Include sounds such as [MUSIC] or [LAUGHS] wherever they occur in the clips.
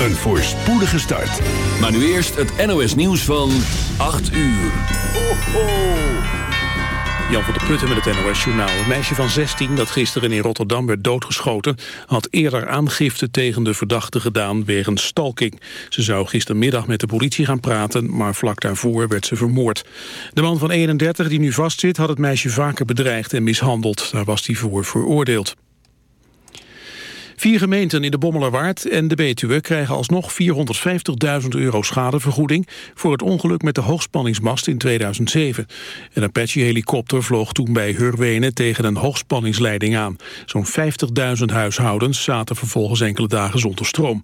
Een voorspoedige start. Maar nu eerst het NOS nieuws van 8 uur. Ho, ho. Jan van der Putten met het NOS-journaal. Een meisje van 16 dat gisteren in Rotterdam werd doodgeschoten... had eerder aangifte tegen de verdachte gedaan wegens stalking. Ze zou gistermiddag met de politie gaan praten... maar vlak daarvoor werd ze vermoord. De man van 31 die nu vastzit had het meisje vaker bedreigd en mishandeld. Daar was hij voor veroordeeld. Vier gemeenten in de Bommelerwaard en de Betuwe krijgen alsnog 450.000 euro schadevergoeding voor het ongeluk met de hoogspanningsmast in 2007. Een Apache-helikopter vloog toen bij Hurwenen tegen een hoogspanningsleiding aan. Zo'n 50.000 huishoudens zaten vervolgens enkele dagen zonder stroom.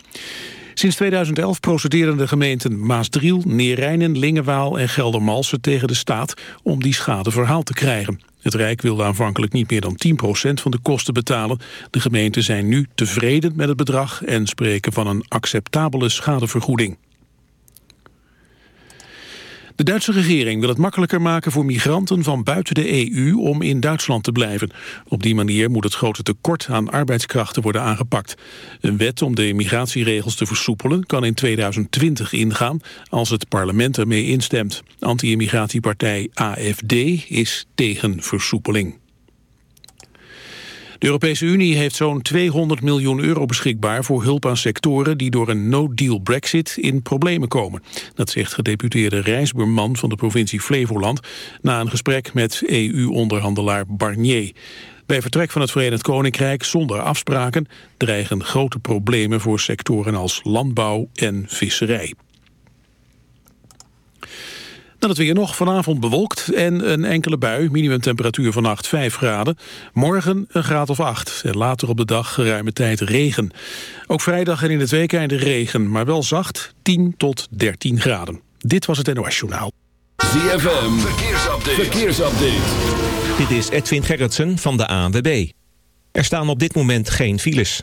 Sinds 2011 procederen de gemeenten Maasdriel, Neerijnen, Lingewaal en Geldermalsen tegen de staat om die schade verhaald te krijgen. Het Rijk wilde aanvankelijk niet meer dan 10% van de kosten betalen. De gemeenten zijn nu tevreden met het bedrag en spreken van een acceptabele schadevergoeding. De Duitse regering wil het makkelijker maken voor migranten van buiten de EU om in Duitsland te blijven. Op die manier moet het grote tekort aan arbeidskrachten worden aangepakt. Een wet om de migratieregels te versoepelen kan in 2020 ingaan als het parlement ermee instemt. Anti-immigratiepartij AFD is tegen versoepeling. De Europese Unie heeft zo'n 200 miljoen euro beschikbaar voor hulp aan sectoren die door een no-deal brexit in problemen komen. Dat zegt gedeputeerde Rijsburman van de provincie Flevoland na een gesprek met EU-onderhandelaar Barnier. Bij vertrek van het Verenigd Koninkrijk zonder afspraken dreigen grote problemen voor sectoren als landbouw en visserij. Dan het weer nog vanavond bewolkt en een enkele bui. Minimumtemperatuur vannacht 5 graden. Morgen een graad of 8. En later op de dag geruime tijd regen. Ook vrijdag en in het weekend regen, maar wel zacht 10 tot 13 graden. Dit was het NOS Journaal. ZFM, verkeersupdate. verkeersupdate. Dit is Edwin Gerritsen van de ANWB. Er staan op dit moment geen files.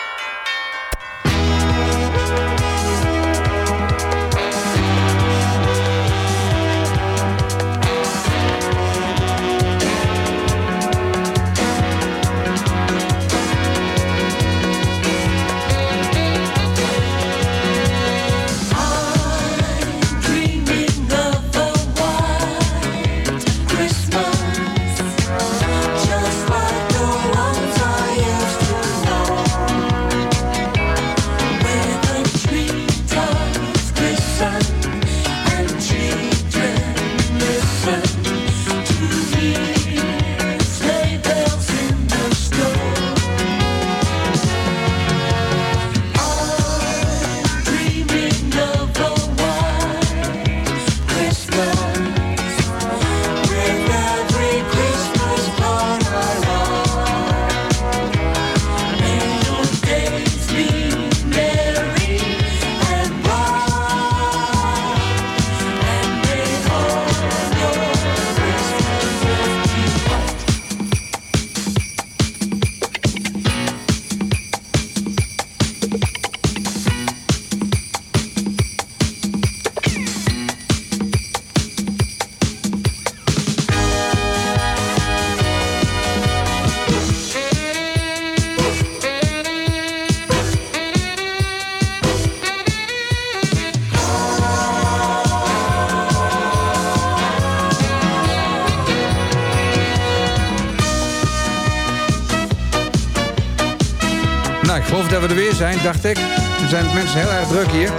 Dat we er weer zijn, dacht ik. Er zijn mensen heel erg druk hier.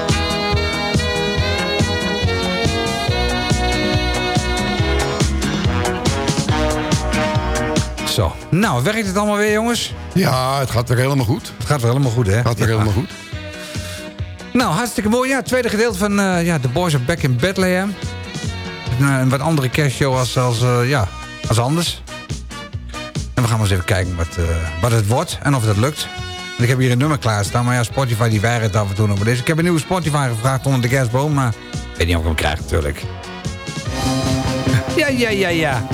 Zo. Nou, werkt het allemaal weer, jongens? Ja, het gaat weer helemaal goed. Het gaat weer helemaal goed, hè? Het gaat weer Ja. helemaal goed. Nou, hartstikke mooi. Ja, het tweede gedeelte van eh, ja, The Boys Are Back in Bethlehem. Een, eh, een wat andere kerstshow als, als, eh, ja, als anders. En we gaan maar eens even kijken wat, wat het wordt en of het lukt. Ik heb hier een nummer klaarstaan, maar ja, Spotify die weigert af en toe nog. Maar deze, ik heb een nieuwe Spotify gevraagd onder de kerstboom, maar ik weet niet of ik hem krijg natuurlijk. Ja, ja, ja, ja.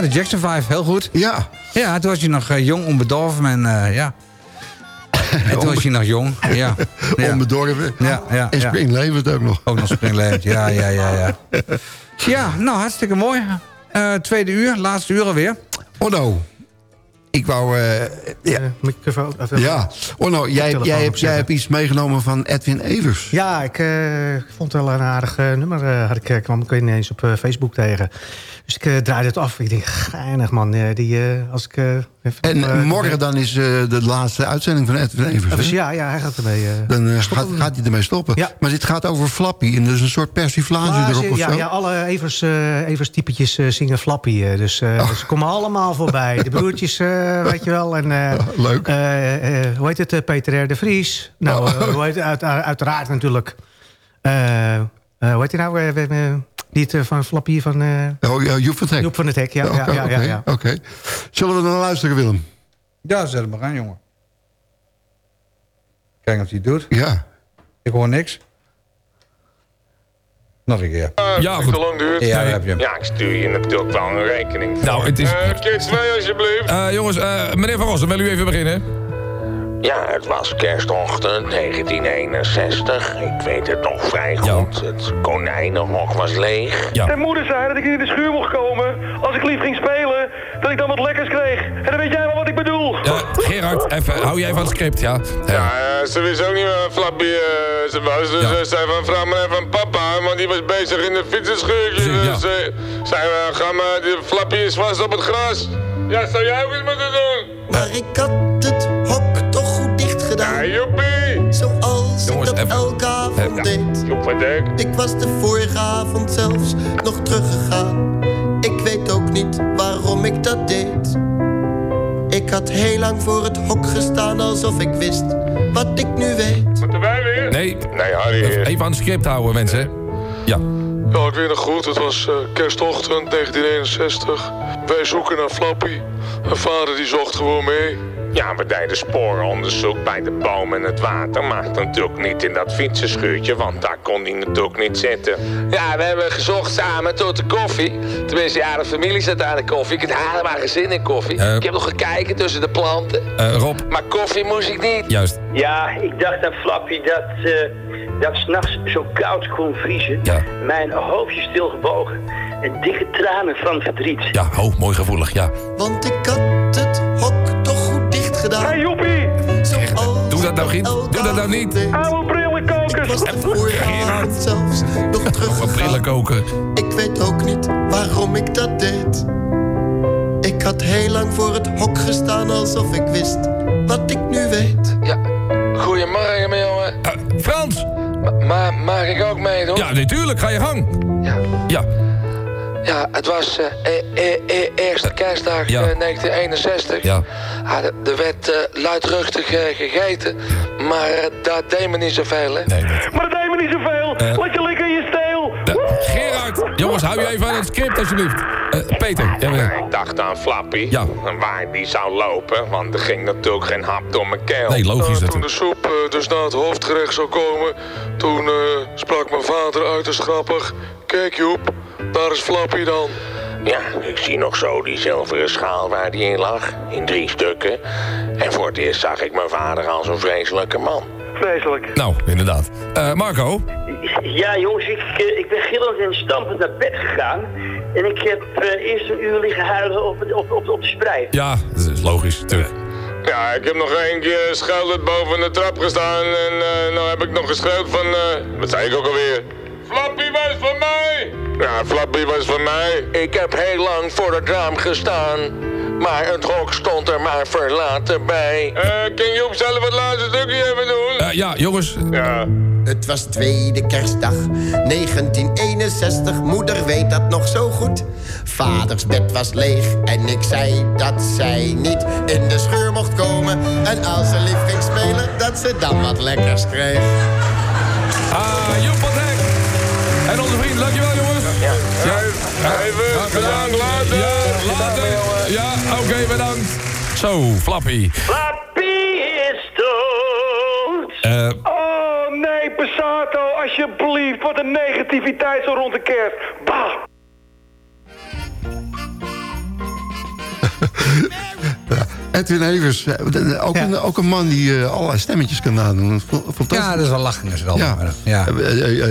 Ja, de Jackson 5, heel goed. Ja. Ja, toen was je nog eh, jong, onbedorven en eh, ja. [LAUGHS] En toen was je nog jong, ja. ja. [LAUGHS] Onbedorven. Ja, ja, En ja. Spring levert ook nog. Ook nog springleid, ja, ja, ja, ja. [LAUGHS] Ja, nou, hartstikke mooi. Eh, tweede uur, laatste uur alweer. Onno. Ik wou... eh, ja. Eh, microfoon. of, ja. Onno, jij, telefoon jij, hebt, jij hebt iets meegenomen van Edwin Evers. Ja, ik eh, vond het wel een aardig eh, nummer. had ik, kwam ik ineens op Facebook tegen. Dus ik draaide het af. Ik denk, geinig man. die, als ik, En morgen dan is eh, de laatste uitzending van Edwin Evers. dus ja, ja, hij gaat ermee. eh, Dan eh, gaat, gaat hij ermee stoppen. Ja. Maar dit gaat over Flappy. En is een soort persiflage Maar erop of ja, zo. ja, alle Evers, Evers typetjes zingen Flappy. dus Oh. ze komen allemaal voorbij. De broertjes, [LAUGHS] weet je wel. En, eh, leuk. hoe heet het? Peter R. de Vries. Nou, Oh. hoe heet het? Uit, uiteraard natuurlijk. Hoe heet hij nou? Eh, eh, die het van Flappy van eh, Oh, ja, Joep van Teck. Joep van het Hek. Ja, ja, Oké, ja, ja, oké, ja. oké. Zullen we naar luisteren, Willem? Ja, zet hem maar aan, jongen. Kijk of hij het doet. Ja. Ik hoor niks. Nog een keer. Ja, goed. lang duurt. Ja, daar heb je hem. Ja, ik stuur je natuurlijk wel een rekening. voor. Nou, het is... Eh, keer twee alsjeblieft. Eh, jongens, eh, meneer Van Rossen, wil u even beginnen? Ja, het was kerstochtend 1961. Ik weet het nog vrij goed. Het konijnenhok was leeg. Ja. Mijn moeder zei dat ik in de schuur mocht komen als ik lief ging spelen, dat ik dan wat lekkers kreeg. En dan weet jij wel wat ik bedoel. Ja, Gerard, even, hou jij van het script, ja? Ja. Ja, eh, ze wist ook niet waar Flappy eh, ze was. Dus Ja. ze zei van, vraag maar even aan papa, want die was bezig in de ja. Dus eh, zei, uh, ga maar, die Flappy is vast op het gras. Ja, zou jij ook eens moeten doen? Maar ik had Ja. Zoals Jongens, ik dat even- elke avond deed. Ik was de vorige avond zelfs nog teruggegaan. Ik weet ook niet waarom ik dat deed. Ik had heel lang voor het hok gestaan alsof ik wist wat ik nu weet. Moeten wij weer? Nee, Nee, Harry. even aan het script houden, mensen. Ja. Ja, ik weet nog goed. Het was eh, kerstochtend 1961. Wij zoeken naar Flappy. En vader die zocht gewoon mee. Ja, we deden sporenonderzoek bij de boom en het water. Maar natuurlijk niet in dat fietsenschuurtje, want daar kon hij natuurlijk niet zitten. Ja, we hebben gezocht samen tot de koffie. Tenminste, ja, de familie zat aan de koffie. Ik had helemaal geen zin in koffie. Eh. ik heb nog gekeken tussen de planten. Eh, Rob, Maar koffie moest ik niet. juist. Ja, ik dacht aan Flappy dat, uh, dat s'nachts zo koud kon vriezen. Ja. Mijn hoofdje stilgebogen en dikke tranen van verdriet. Ja, oh, mooi gevoelig, ja. Want ik had gedaan. Hey joepie, Zoals Doe dat nou, ik Giet. elke Doe dat nou niet. oude Ik brillenkokers. was de vorige avond zelfs nog teruggegaan. koken. Ik weet ook niet waarom ik dat deed. Ik had heel lang voor het hok gestaan alsof ik wist wat ik nu weet. Ja, goedemorgen, mijn jongen. Eh, Frans! Maar mag ik ook meedoen? Ja, natuurlijk, ga je gang. Ja. Ja, Ja, het was eh, e- e- e- eerste kerstdag Ja. eh, 1961. ja. Ah, er er werd eh, luidruchtig gegeten, maar dat deed me niet zoveel, hè? Nee. Maar dat deed me niet zoveel. Laat je lekker in je steel. Gerard, jongens, hou je even aan het script, alsjeblieft. Eh, Peter, jij bent- Ik dacht aan Flappy, Ja. en waar die zou lopen, want er ging natuurlijk geen hap door mijn keel. Nee, logisch toen de soep dus na het hoofdgerecht zou komen, toen eh, sprak mijn vader uiterst grappig. Kijk Joep, daar is Flappy dan. Ja, ik zie nog zo die zilveren schaal waar die in lag, in drie stukken. En voor het eerst zag ik mijn vader als een vreselijke man. Vreselijk. Nou, inderdaad. Eh, Marco? Ja, jongens, ik, eh, ik ben gillend en stampend naar bed gegaan. En ik heb eh, eerst een uur liggen huilen op, op, op, op de sprei. Ja, dat is logisch, natuurlijk. Ja, ik heb nog één keer schuilend boven de trap gestaan en eh nou heb ik nog geschreeuwd van, eh, wat zei ik ook alweer? Flappy was van mij! Ja, Flappy was van mij. Ik heb heel lang voor het raam gestaan, maar het hok stond er maar verlaten bij. Eh, kan Joep zelf het laatste stukje even doen? Eh, ja, jongens. Ja. Het was tweede kerstdag 1961, moeder weet dat nog zo goed. Vaders bed was leeg en ik zei dat zij niet in de scheur mocht komen. En als ze lief ging spelen, dat ze dan wat lekkers kreeg. Ah, Joep van Even, bedankt, later. Ja, later. Ja, oké, bedankt. Zo, Flappy. Flappy is dood. Eh, Oh nee, Passato, alsjeblieft. Wat een negativiteit zo rond de kerst. Bah. Edwin Evers, eh, ook, Ja. een, ook een man die eh, allerlei stemmetjes kan nadoen. Fantastisch. Ja, dat is wel lachen is al. Ja. maar, ja.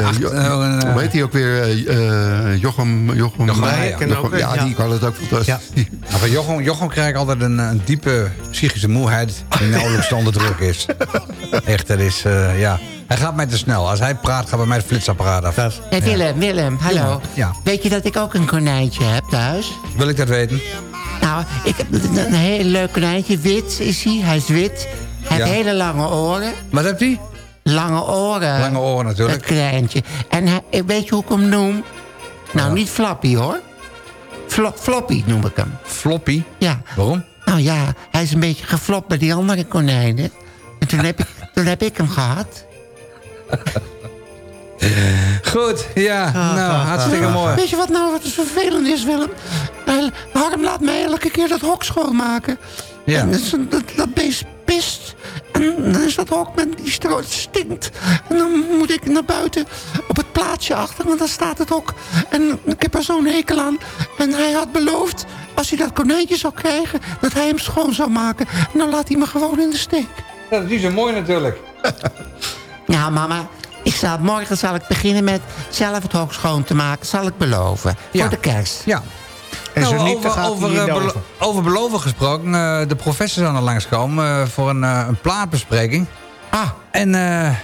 Ach, eh, Hoe heet hij ook weer? Eh, eh, Jochem... Jochem, Jochem Meijer. Meijer. ken ook, ja, ja. die kan het ook fantastisch. Maar van Jochem, Jochem krijg ik altijd een, een diepe psychische moeheid... die nauwelijks te onderdrukken is. [LAUGHS] Echt, dat is... eh, ja. Hij gaat mij te snel. Als hij praat, gaat bij mij het flitsapparaat af. Hé Willem, Willem, hallo. Ja. Weet je dat ik ook een konijntje heb thuis? Wil ik dat weten? Nou, ik heb een, een heel leuk konijntje. Wit is hij, hij is wit. Hij Ja. heeft hele lange oren. Wat hebt hij? Lange oren. Lange oren natuurlijk. Dat konijntje. En hij, weet je hoe ik hem noem? Nou, niet Flappy hoor. Flo- floppy noem ik hem. Floppy? Ja. Waarom? Nou ja, hij is een beetje geflopt bij die andere konijnen. En toen heb ik, toen heb ik hem gehad. [LAUGHS] Goed, ja. nou, hartstikke mooi. Weet je wat nou wat vervelend is, Willem? Harm laat mij elke keer dat hok schoonmaken. Ja. En dat, dat, beest pist. En dan is dat hok met die stroot stinkt. En dan moet ik naar buiten op het plaatsje achter, want daar staat het hok. En ik heb er zo'n hekel aan. En hij had beloofd, als hij dat konijntje zou krijgen... dat hij hem schoon zou maken. En dan laat hij me gewoon in de steek. Ja, dat is niet zo mooi natuurlijk. Ja, mama, ik zal, morgen zal ik beginnen met zelf het hok schoon te maken. Zal ik beloven. Ja. Voor de kerst. Ja. En zo Nou, niet, over, eh, belo- over beloven gesproken. eh, de professor zou nog langskomen eh, voor een, een plaatbespreking. Ah, En eh,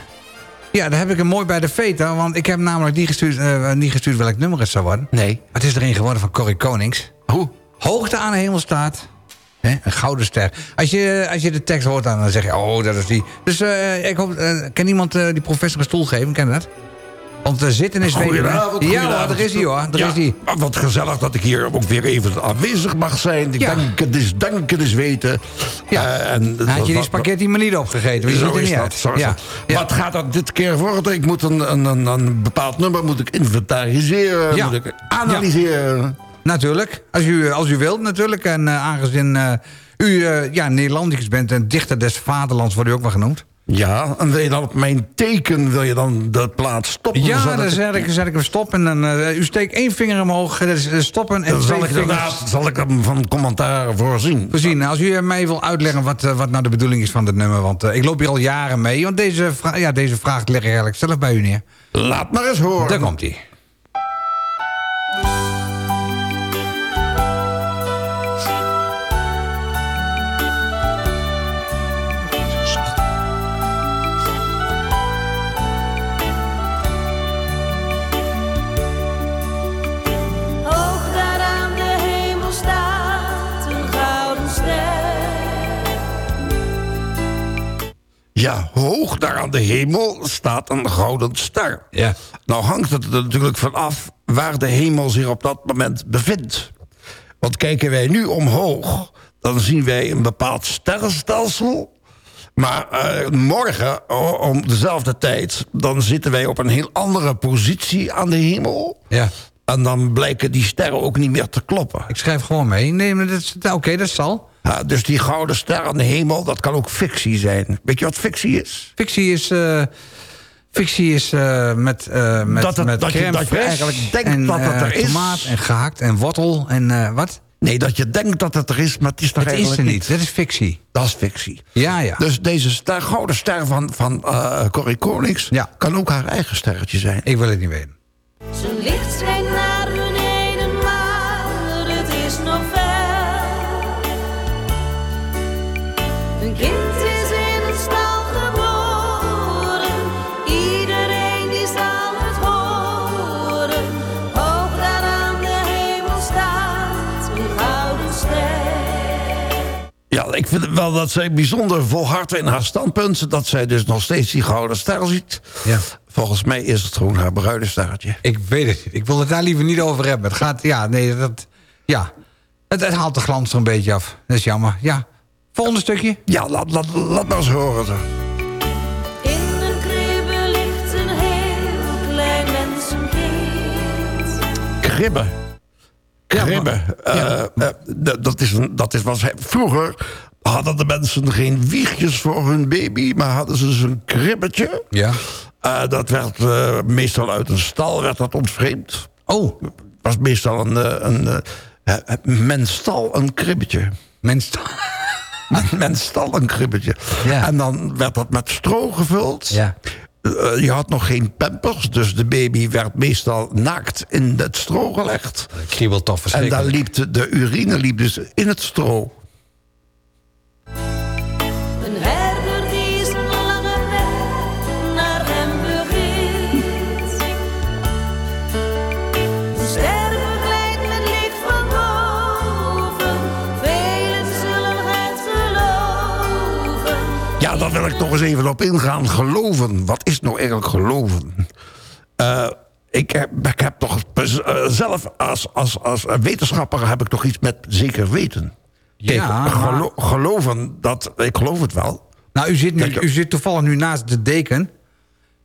ja, daar heb ik hem mooi bij de veten. Want ik heb namelijk niet gestuurd, niet gestuurd welk nummer het zou worden. nee. Het is erin geworden van Corrie Konings. Hoe? Hoogte aan de hemel een gouden ster. Als je, als je de tekst hoort, dan zeg je, oh, dat is die. Dus eh, ik hoop, kan iemand eh, die professor een stoel geven? Ken je dat? Want uh, zitten is. Goedenavond, Ja, goedenavond. daar is hij hoor. Daar Ja, is hij. maar Wat gezellig dat ik hier ook weer even aanwezig mag zijn. Ik Ja. denk het is denken is weten. Ja. En Had je die spaghetti maar niet opgegeten? Zo er is niet dat. Zo is dat. Wat gaat dat dit keer worden? Ik moet een, een, een, een bepaald nummer moet ik inventariseren. Ja. Moet ik analyseren. Natuurlijk, als u, als u wilt natuurlijk. En eh, aangezien eh, u eh, ja, Nederlandicus bent en dichter des vaderlands, wordt u ook wel genoemd. Ja, en wil je dan op mijn teken wil je dan de plaat stoppen? Ja, dan ik- zet ik, zet ik hem stop en dan, eh, u steekt één vinger omhoog, dat is eh, stoppen en dan twee zal ik vingers zal ik hem van commentaar voorzien. voorzien. Als u mij wil uitleggen wat, eh, wat nou de bedoeling is van dit nummer, want eh, ik loop hier al jaren mee. Want deze, ja, deze vraag leg ik eigenlijk zelf bij u neer. Laat maar eens horen. Daar komt hij. Ja, hoog daar aan de hemel staat een gouden ster. Ja. Nou hangt het er natuurlijk van af waar de hemel zich op dat moment bevindt. Want kijken wij nu omhoog, dan zien wij een bepaald sterrenstelsel. Maar eh, morgen, om dezelfde tijd, dan zitten wij op een heel andere positie aan de hemel. Ja. En dan blijken die sterren ook niet meer te kloppen. Ik schrijf gewoon mee. Nee, maar dat is- Oké, dat zal. Dus die gouden ster aan de hemel, dat kan ook fictie zijn. Weet je wat fictie is? Fictie is... eh, fictie is eh, met, eh met, Dat het- met dat je- dat je eigenlijk denkt en, dat het er is. tomaat en gehakt en wortel en eh, wat? Nee, dat je denkt dat het er is, maar het is er Het is eigenlijk er niet. Dat is fictie. Dat is fictie. Ja, ja. Dus deze ster, gouden ster van, van eh Corrie Konings... Ja. kan ook haar eigen sterretje zijn. Ik wil het niet weten. Zijn licht schijnt Ik vind wel dat zij bijzonder volhardt in haar standpunt... dat zij dus nog steeds die gouden ster ziet. Ja. Volgens mij is het gewoon haar bruine sterretje. Ik weet het niet. Ik wil het daar liever niet over hebben. Het gaat, ja, nee, dat, ja. Het, het haalt de glans er een beetje af. Dat is jammer. Ja. Volgende stukje. Ja, laat, laat, laat maar eens horen. zeg. In een kribbe ligt een heel klein mensenkind. Kribben. Kribben. Eh, eh, dat, is een, dat is, was, vroeger hadden de mensen geen wiegjes voor hun baby... maar hadden ze dus een kribbetje. Ja. Eh, dat werd meestal uit een stal werd dat ontvreemd. Oh. was meestal een... een eh, men stal een kribbetje. Mens. Men, [LAUGHS] men stal een kribbetje. En dan werd dat met stro gevuld. Ja. Eh, je had nog geen pampers, dus de baby werd meestal naakt in het stro gelegd. Kriebelt toch En verschrikkelijk. dan liep de, de urine liep dus in het stro. Ja, daar wil ik toch eens even op ingaan. Geloven. Wat is nou eigenlijk geloven? Eh, ik, heb, ik heb toch eh, zelf als, als, als wetenschapper heb ik toch iets met zeker weten. Kijk, Ja, maar- geloven, dat, ik geloof het wel. Nou, u zit, nu, Kijk, u zit toevallig nu naast de deken.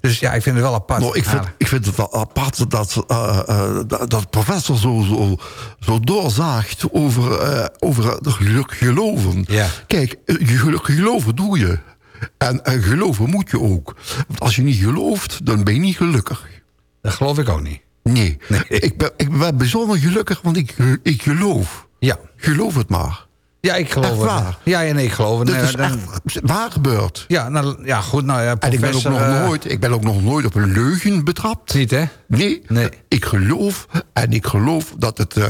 Dus ja, ik vind het wel apart. Nou, ik, vind, ik vind het wel apart dat, eh, dat, dat professor zo, zo, zo doorzaagt over, eh, over het geluk geloven. Kijk, geloven doe je. En geloven moet je ook. Want als je niet gelooft, dan ben je niet gelukkig. Dat geloof ik ook niet. Nee, [LAUGHS] Ik, ben, ik ben bijzonder gelukkig, want ik, ik geloof. Ja. Geloof het maar. Ja, ik geloof Echt het. waar. Ja, ja, nee, ik geloof het. Dit Nee, is dan- echt waar gebeurd. Ja, nou, ja, goed. Nou ja, En ik ben, ook nog eh, nooit, ik ben ook nog nooit op een leugen betrapt. Niet, hè? Nee, ik geloof en ik geloof dat het eh,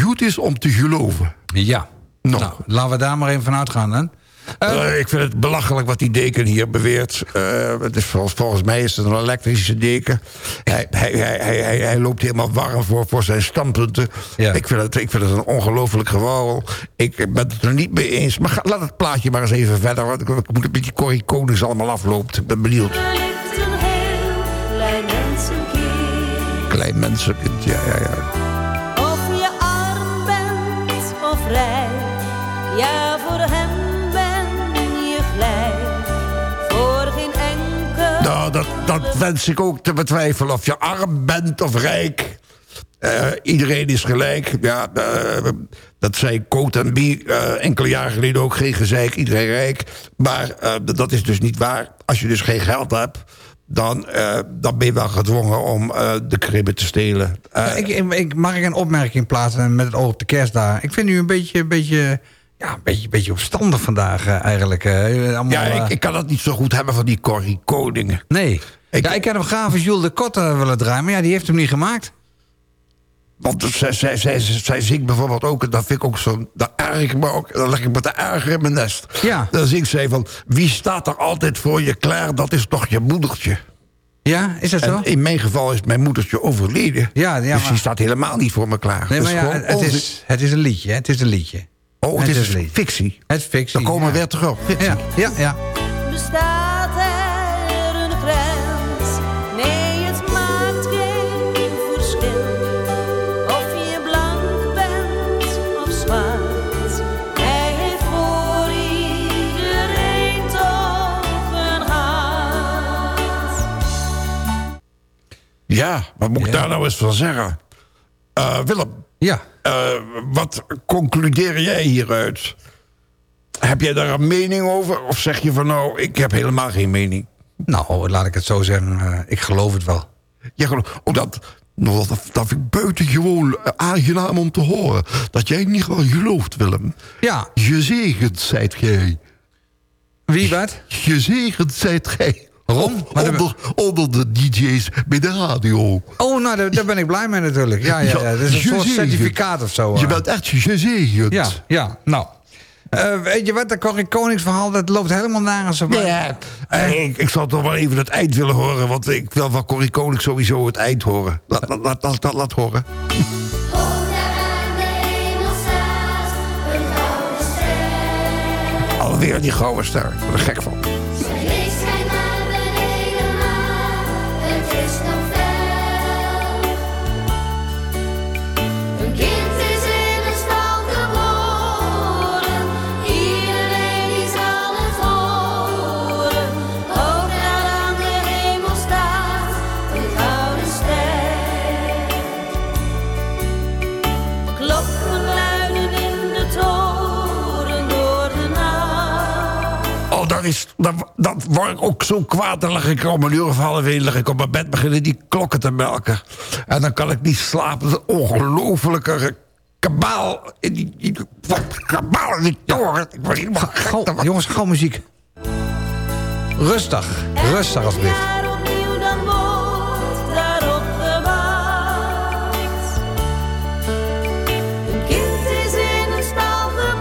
goed is om te geloven. Ja. Nou, laten we daar maar even vanuit gaan, dan. Eh, ik vind het belachelijk wat die deken hier beweert. Eh, het is, volgens, volgens mij is het een elektrische deken. Hij, hij, hij, hij, loopt helemaal warm voor, voor zijn standpunten. Ik, vind het, ik vind het een ongelooflijk gewauwel. Ik ben het er niet mee eens. Maar ga- laat het plaatje maar eens even verder. Want ik, ik moet een beetje Corrie Konings allemaal afloopt. Ik ben benieuwd. Er ligt een heel klein mensenkind. Klein mensenkind, ja, ja, ja. Of je arm bent of rijk, ja voor hem Nou, dat, dat wens ik ook te betwijfelen. Of je arm bent of rijk. Eh, iedereen is gelijk. Ja, eh, dat zei Coat en Bie eh, enkele jaren geleden ook. Geen gezeik, iedereen rijk. Maar dat is dus niet waar. Als je dus geen geld hebt... dan, dan ben je wel gedwongen om de kribben te stelen. Ik, ik, mag ik een opmerking plaatsen met het oog op de kerstdagen? Ik vind u een beetje, een beetje, ja, een beetje, een beetje opstandig vandaag eh, eigenlijk. eh. Allemaal, ja, eh, ik, ik kan het niet zo goed hebben van die Corrie Koningen. Nee. ja, ik had hem graag van Jules de Kotter willen draaien, maar ja, die heeft hem niet gemaakt. Want zij, zij, zij, zij zingt bijvoorbeeld ook, en dat vind ik ook zo, daar erg ik me ook, dan leg ik me te erger in mijn nest. Ja. Dan zingt zij van, wie staat er altijd voor je klaar, dat is toch je moedertje. Ja, is dat zo? In mijn geval is mijn moedertje overleden. Ja, ja, dus maar- die staat helemaal niet voor me klaar. Nee, Dat maar ja, het, is, het is een liedje, hè? het is een liedje. Oh, het, is, fictie. Het is fictie. Dan komen we weer terug. Fictie. Ja, ja, ja. Bestaat er een grens? Nee, het maakt geen verschil. Of je blank bent of zwart. Hij heeft voor iedereen toch een hart. Ja, wat moet ik daar nou eens van zeggen? Eh, Willem. Ja. Wat concludeer jij hieruit? Heb jij daar een mening over? Of zeg je van nou, ik heb helemaal geen mening? Nou, laat ik het zo zeggen. eh, ik geloof het wel. Ja, geloof, oh, dat, nou, dat, dat vind ik buitengewoon eh, aangenaam om te horen. Dat jij niet wel gelooft, Willem. Ja. Gezegend zijt gij. Wie wat? Gezegend zijt gij. Waarom? Onder, onder de DJ's bij de radio. Oh, nou, daar, daar ben ik blij mee natuurlijk. Ja, ja, ja. Dat is een soort certificaat of zo. Je bent echt gezegend. Ja, ja, nou. Eh, weet je wat, dat Corrie Koningsverhaal, dat loopt helemaal nergens op. Ja, eh, ik, ik zal toch wel even het eind willen horen... want ik wil van Corrie Koning sowieso het eind horen. Laat, laat, laat, laat, laat, laat horen. Alweer die gouden ster. Ik ben er gek van. Dat is, dat, dat word ik ook zo kwaad. Dan lig ik om een uur of half één lig ik op mijn bed beginnen die klokken te melken. En dan kan ik niet slapen. Dat is een ongelofelijke kabaal... in Die, die, wat kabaal in die toren. Ik word helemaal gek jongens, gauw muziek. Rustig, rustig alsjeblieft.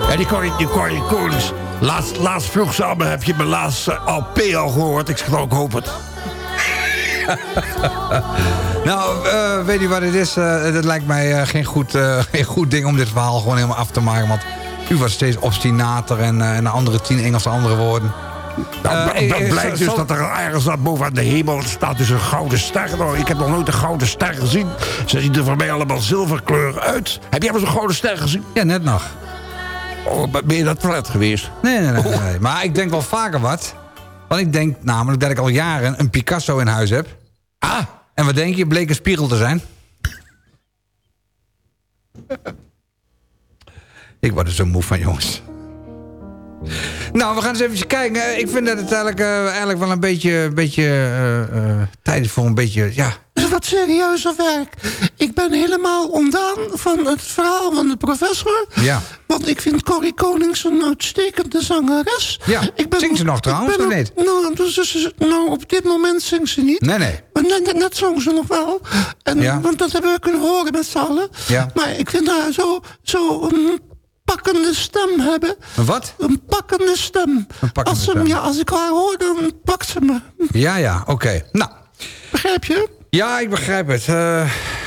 Ja, die Corrie, die Corrie Konings. Laatst, laatst vroeg ze heb je mijn laatste LP al gehoord? Ik zeg, nou, ik hoop het. [LAUGHS] Nou, eh, weet u wat het is? Eh, het lijkt mij eh, geen, goed, geen goed ding om dit verhaal gewoon helemaal af te maken. Want u wordt steeds obstinater en, en een andere tien Engelse andere woorden. Nou, eh, bl- eh, blijkt dus dat er ergens boven aan de hemel staat dus een gouden ster. Nou, ik heb nog nooit een gouden ster gezien. Ze zien er voor mij allemaal zilverkleur uit. Heb jij wel eens een gouden ster gezien? Ja, net nog. Oh, ben je dat toilet geweest? Nee, nee, nee, nee, nee. Maar ik denk wel vaker wat. Want ik denk namelijk dat ik al jaren een Picasso in huis heb. Ah, En wat denk je? Bleek een spiegel te zijn. [LAUGHS] ik word er zo moe van, jongens. Nou, we gaan eens even kijken. Ik vind dat het eigenlijk, eh, eigenlijk wel een beetje, beetje eh, tijd is voor een beetje... Ja, wat serieuzer werk. Ik ben helemaal ontdaan van het verhaal van de professor. ja. Want ik vind Corrie Konings een uitstekende zangeres. Ja, ik ben, zingt ze nog trouwens, of niet? Nou, dus, nou, op dit moment zingt ze niet. Nee, nee. Maar net, net, zong ze nog wel. En, Ja. Want dat hebben we kunnen horen met z'n allen. Ja. Maar ik vind haar zo, zo een pakkende stem hebben. Een wat? Een pakkende stem. Een pakkende als, ze, stem. Ja, als ik haar hoor, dan pakt ze me. Ja, ja, oké. Nou, Begrijp je? ja, ik begrijp het.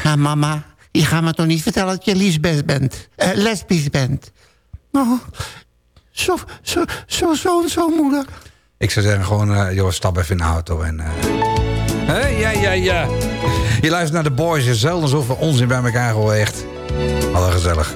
Nou, mama, je gaat me toch niet vertellen dat je lesbisch bent? Eh, lesbisch bent. Nou, zo, zo, zo, zo, zo, moeder. ik zou zeggen gewoon, eh joh, stap even in de auto en... Hè? Ja, ja, ja. Je luistert naar de boys. Hebt zelden zoveel onzin bij elkaar gehoord. Alle gezellig.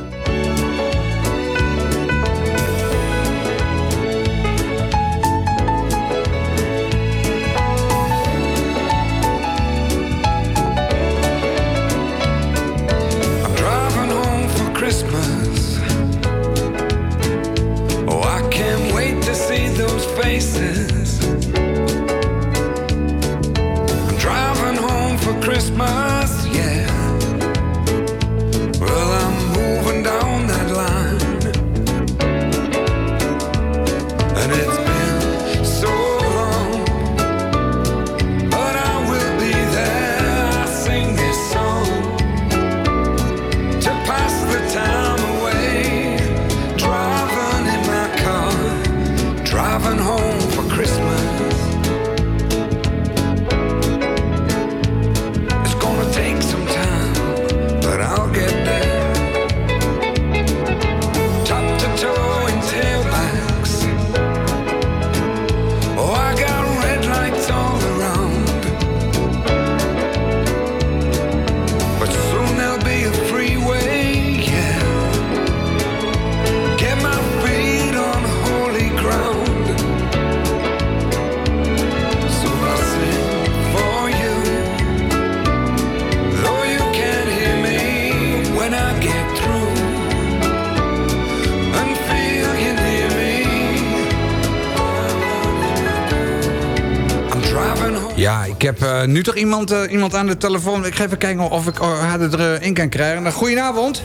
Nu toch iemand, eh, iemand aan de telefoon. Ik ga even kijken of ik uh, haar erin kan krijgen. Nou, goedenavond.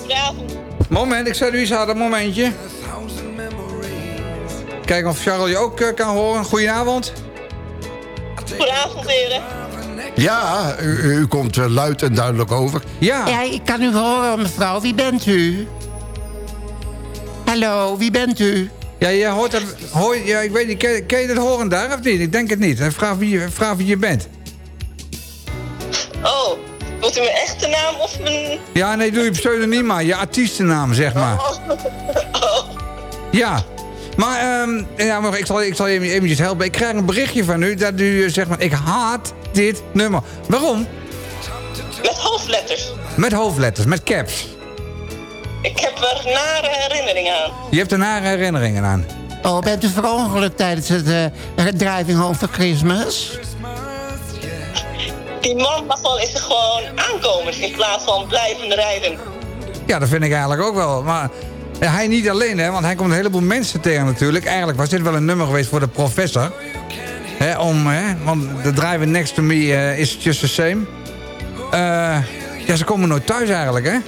Goedenavond. Moment, ik zet u eens aan een momentje. Kijken of Charles je ook eh, kan horen. Goedenavond. Goedenavond, heren. Ja, u, u komt eh, luid en duidelijk over. Ja. Ja, ik kan u horen, mevrouw. Wie bent u? Hallo, wie bent u? Ja, je hoort het. Hoor, ja, ik weet niet, ken, ken je het horen daar of niet? Ik denk het niet. Hij vraagt wie, je- vraagt wie je bent. Oh, wilt u mijn echte naam of mijn... Ja, nee, doe je pseudoniem maar. Je artiestennaam, zeg maar. Oh, [LAUGHS] Ja. Maar, ehm, ja, maar ik zal, ik zal je even eventjes helpen. Ik krijg een berichtje van u dat u eh, zegt... Maar, ik haat dit nummer. Waarom? met hoofdletters. Met hoofdletters, met caps. Ik heb er nare herinneringen aan. Je hebt er nare herinneringen aan. Oh, bent u verongelukt tijdens het eh, driving home for Christmas? Die man mag wel eens gewoon aankomen in plaats van blijven rijden. Ja, dat vind ik eigenlijk ook wel. Maar ja, hij niet alleen, hè, want hij komt een heleboel mensen tegen natuurlijk. Eigenlijk was dit wel een nummer geweest voor de professor. Hè, om, hè, want de driver next to me eh, is just the same. Eh, ja, ze komen nooit thuis eigenlijk, hè?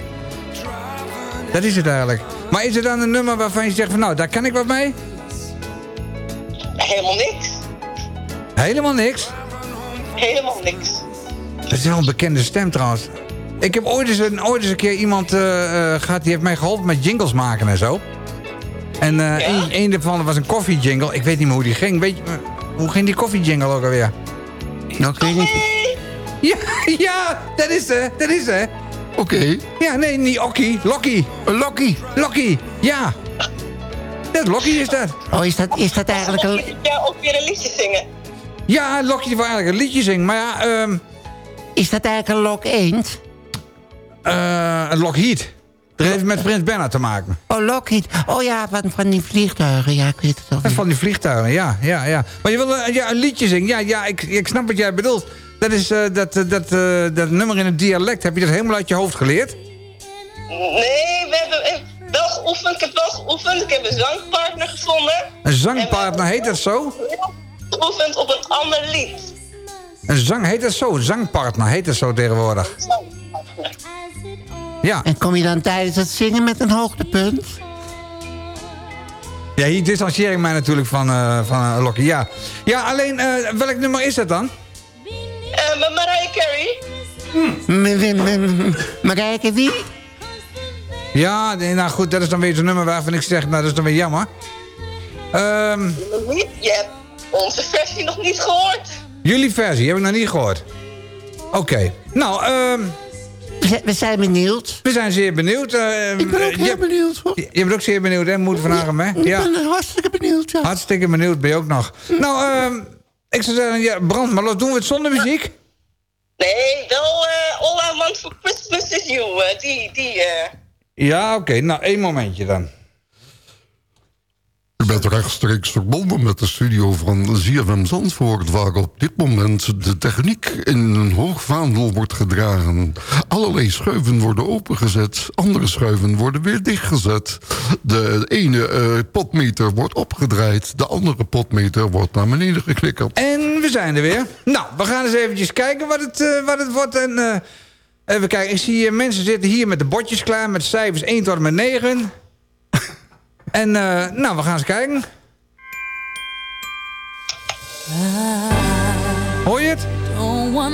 Dat is het eigenlijk. Maar is er dan een nummer waarvan je zegt van nou, daar kan ik wat mee? Helemaal niks. Helemaal niks. Helemaal niks. Dat is wel een bekende stem trouwens. Ik heb ooit eens een, ooit eens een keer iemand eh, eh, gehad die heeft mij geholpen met jingles maken en zo. En eh een, een daarvan was een koffie jingle. Ik weet niet meer hoe die ging. Weet je, hoe ging die koffie jingle ook alweer? Nou, ik niet. [LAUGHS] Ja, ja, dat is ze, dat is ze. Oké. Ja, nee, niet Okkie, Lokkie. Lokkie. Lokkie, ja. Dat Lokkie is dat. Oh, is dat, is dat eigenlijk een... Ja, ook weer een liedje zingen. Ja, Lokkie wil eigenlijk een liedje zingen, maar ja, ehm Is dat eigenlijk een lok eend? eh een Lockheed. Dat heeft met Prins Bernhard te maken. Oh, Lockheed. Oh ja, van, van die vliegtuigen. Ja, ik weet het al. Is van die vliegtuigen, ja, ja, ja. Maar je wil eh, ja, een liedje zingen. Ja, ja ik, ik snap wat jij bedoelt. Dat is eh, dat, dat, eh, dat nummer in het dialect. Heb je dat helemaal uit je hoofd geleerd? Nee, we hebben wel geoefend. Ik heb wel geoefend. Ik heb een zangpartner gevonden. Een zangpartner, heet dat zo? Geoefend op een ander lied. Een zang, heet dat zo? Een zangpartner, heet dat zo tegenwoordig? Ja. En kom je dan tijdens het zingen met een hoogtepunt? Ja, hier distancieer ik mij natuurlijk van, eh van eh, Lokkie, ja. Ja, alleen, eh, welk nummer is dat dan? Eh, maar Mariah Carey. Maar kijken wie? Ja, nee, nou goed, dat is dan weer zo'n nummer waarvan ik zeg, nou dat is dan weer jammer. Ehm, Niet? Je hebt onze versie nog niet gehoord. jullie versie, heb ik nog niet gehoord. Oké, nou, ehm... We zijn benieuwd. We zijn zeer benieuwd. eh, Ik ben ook heel je, benieuwd. hoor. Je bent ook zeer benieuwd, hè? Moet van hè? Ik Ja. ben hartstikke benieuwd, ja. Hartstikke benieuwd ben je ook nog. Nou, ehm, ik zou zeggen, ja, brand, maar los doen we het zonder muziek? Nee, wel eh All I Want for Christmas is You. eh, die, die, eh... Ja, oké. Nou, één momentje dan. U bent rechtstreeks verbonden met de studio van ZFM Zandvoort... waar op dit moment de techniek in een hoog vaandel wordt gedragen. Allerlei schuiven worden opengezet, andere schuiven worden weer dichtgezet. De ene eh, potmeter wordt opgedraaid, de andere potmeter wordt naar beneden geklikkerd. En we zijn er weer. Nou, we gaan eens eventjes kijken wat het, eh, wat het wordt. En, eh, even kijken, ik zie mensen zitten hier met de bordjes klaar... met cijfers 1 tot en met 9. [LAUGHS] en, eh, nou, we gaan eens kijken. Hoor je het?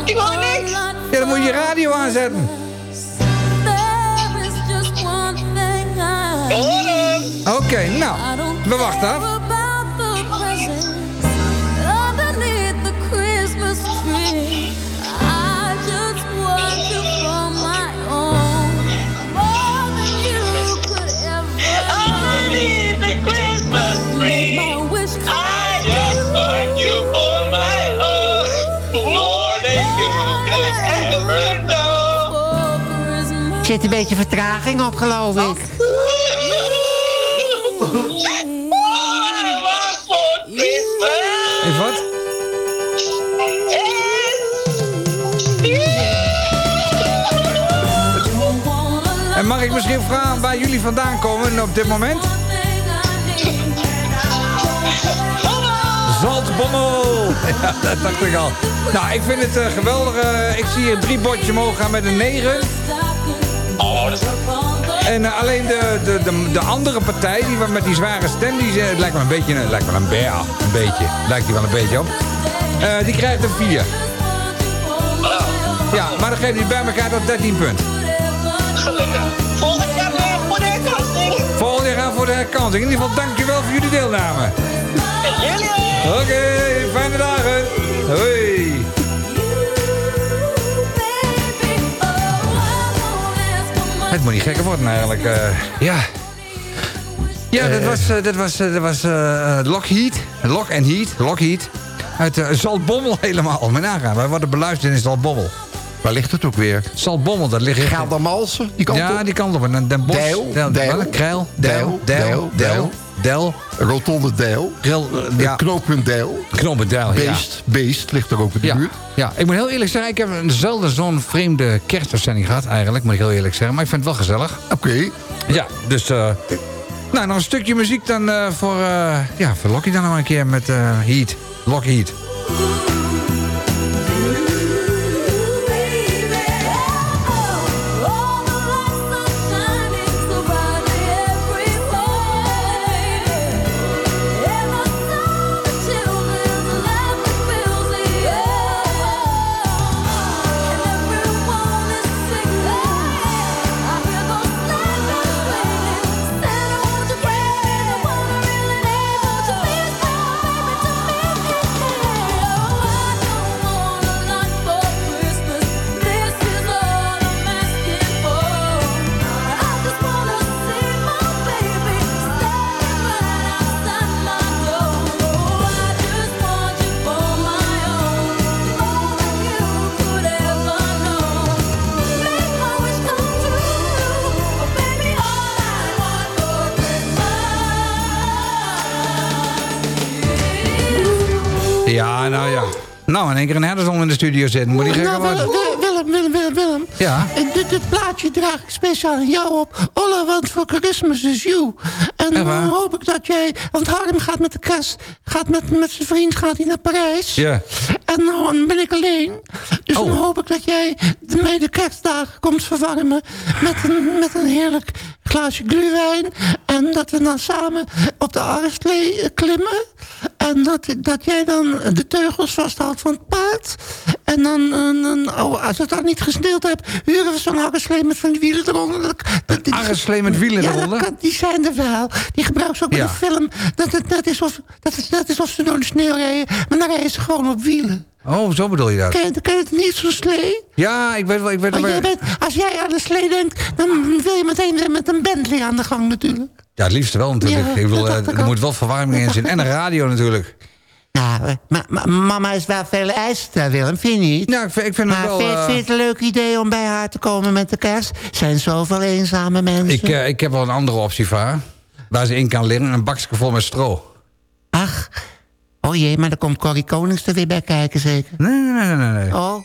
Ik hoor niks. Ja, dan moet je je radio aanzetten. Oké, nou, we wachten af. Zit een beetje vertraging op, geloof ik. All I want for Christmas Even wat? En mag ik misschien vragen waar jullie vandaan komen op dit moment? Zaltbommel! [LAUGHS] Ja, dat dacht ik al. Nou, ik vind het eh, geweldig. eh, ik zie hier drie bordjes omhoog gaan met een 9. Dat En eh, alleen de, de, de, de andere partij, die met die zware stem, die lijkt wel een beetje een, lijkt wel een beer. Een beetje. Lijkt die wel een beetje op. Eh, die krijgt een 4. Ja, maar dan geeft hij bij elkaar tot 13 punten. gelukkig. Volgend jaar weer voor de herkansing. Volgende jaar voor de herkansing. In ieder geval, dankjewel voor jullie deelname. En jullie Oké, fijne dagen. Hoi. Het moet niet gekker worden eigenlijk. eh, ja. Ja, dat was, eh, dat was, eh, dat was eh, eh, Lockheed. Lock and Heat. Lockheed. Uit uh, Zaltbommel [LAUGHS] helemaal. Maar nagaan, wij worden beluisterd in Zaltbommel. Waar ligt het ook weer? Zaltbommel, dat ligt... Geldermalsen, die kant ja, op? die kant op. En Den Bosch. Deil, Del, Deil. Del. Deil, Del. Deil, Del. Del. Rotonde eh, ja. Knooppunt Deil. Knooppunt Deil, ja. Beest, Beest ligt er ook in de Ja, buurt. ja, ik moet heel eerlijk zeggen, ik heb zelden zo'n vreemde kerstuitzending gehad eigenlijk, moet ik heel eerlijk zeggen. Maar ik vind het wel gezellig. Oké. Ja, dus... eh nou, nog een stukje muziek dan eh, voor, eh ja, voor Lokkie dan nog een keer met eh Heat. Nou, in één keer een herdersom in de studio zitten. Moet je gek Nou? Willem, Willem, Willem, Willem. Ja? Dit, dit plaatje draag ik speciaal aan jou op. All I want for Christmas is you. En dan hoop ik dat jij... Want Harm gaat met de kerst... Gaat met, met zijn vriend gaat hij naar Parijs. Ja. En dan ben ik alleen. Dus dan hoop ik dat jij mij de kerstdagen komt verwarmen... met een, met een heerlijk glaasje gluwijn. En dat we dan samen op de arreslee klimmen. En dat, dat jij dan de teugels vasthoudt van het paard. En dan, en dan- oh, als ik dat niet gesneeuwd heb... huren we zo'n arreslee met van die wielen eronder. Dat, dat, arreslee met wielen ja, dat eronder? kan- die zijn er wel. Die gebruiken ze ook Ja. in de film. Dat het net is of, dat het net is of ze door de sneeuw rijden. Maar dan rijden ze gewoon op wielen. Oh, zo bedoel je dat? Ken je, ken je het niet, zo'n slee? Ja, ik weet wel. Ik weet wel. bent, als jij aan de slee denkt, dan wil je meteen weer met een Bentley aan de gang natuurlijk. Ja, het liefste wel natuurlijk. Ja, ik dat eh, er moet wel verwarming in zitten. En een radio natuurlijk. Nou, maar, maar mama is wel veel eisend, Willem, vind je niet? Ja, ik vind, ik vind maar het wel... vind, eh, vind je het een leuk idee om bij haar te komen met de kerst? zijn zoveel eenzame mensen. ik, eh, ik heb wel een andere optie voor haar. Waar ze in kan liggen. Een bakje vol met stro. Ach, oh jee, maar dan komt Corrie Konings er weer bij kijken zeker? Nee, nee, nee, nee. nee. Oh.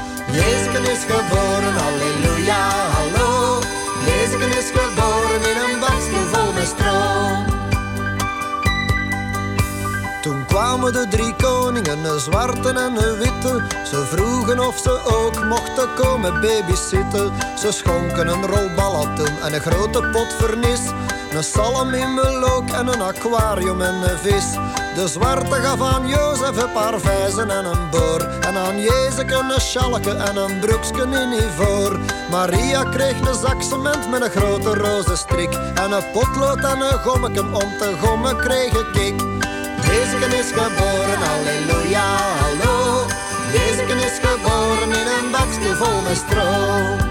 Jezus is geboren, halleluja, hallo. Jezus is geboren in een bakstoel vol met stro. Toen kwamen de drie koningen, een zwarte en een witte. Ze vroegen of ze ook mochten komen babysitten. Ze schonken een rol ballatoen en een grote pot vernis. Een salm in melook en een aquarium en een vis. De zwarte gaf aan Jozef een paar vijzen en een boor. En aan Jezus een schalke en een broeksken in ivoor. Maria kreeg een zak cement met een grote roze strik. En een potlood en een gommeken om te gommen kreeg ik. Jezus is geboren, halleluja, hallo. Jezus is geboren in een bakstoel vol met stro.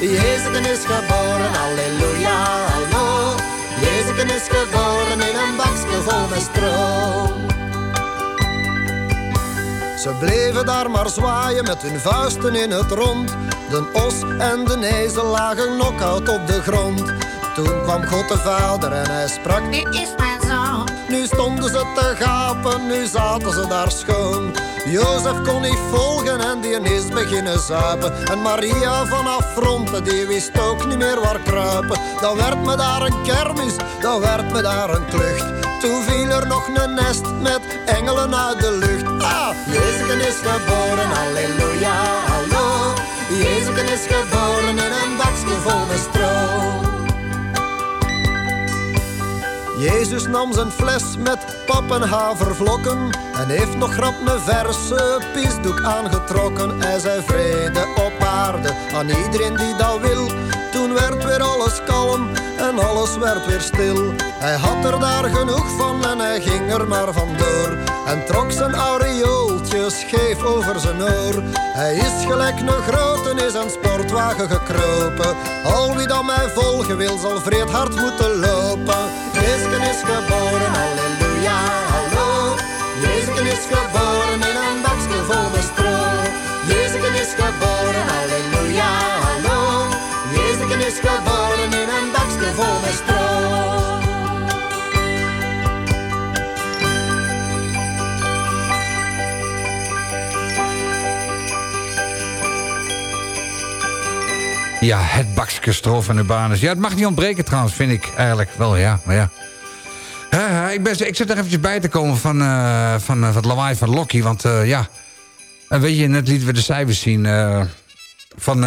Jezus is geboren, halleluja, hallo. Jezus is geboren in een bakje vol met stro. Ze bleven daar maar zwaaien met hun vuisten in het rond. De os en de ezel lagen knock-out op de grond. Toen kwam God de Vader en hij sprak: Dit is mijn zoon. Nu stonden ze te gapen, nu zaten ze daar schoon. Jozef kon niet volgen en die is beginnen zuipen. En Maria vanaf fronten, die wist ook niet meer waar kruipen. Dan werd me daar een kermis, dan werd me daar een klucht. Toen viel er nog een nest met engelen uit de lucht. Ah, Jezus is geboren, halleluja, hallo. Jezus is geboren in een bakje vol met stro. Jezus nam zijn fles met pap en En heeft nog grap een verse pisdoek aangetrokken. Hij zei vrede op aarde aan iedereen die dat wil. Toen werd weer alles kalm en alles werd weer stil. Hij had er daar genoeg van en hij ging er maar vandoor En trok zijn aureooltje scheef over zijn oor. Hij is gelijk een grote in zijn sportwagen gekropen. Al wie dan mij volgen wil zal vreed hard moeten lopen is geboren, halleluja, hallo. Jezus is geboren in een bakje vol met stro. Jezus is geboren, halleluja, hallo. Jezus is geboren in een bakje vol met stro. Ja, het bakske stro van Urbanus. Ja, het mag niet ontbreken trouwens, vind ik eigenlijk wel, ja. Maar ja, ik, ben, ik zit er eventjes bij te komen van, eh, van eh, het lawaai van Lokkie. Want eh, ja, en weet je, net lieten we de cijfers zien van,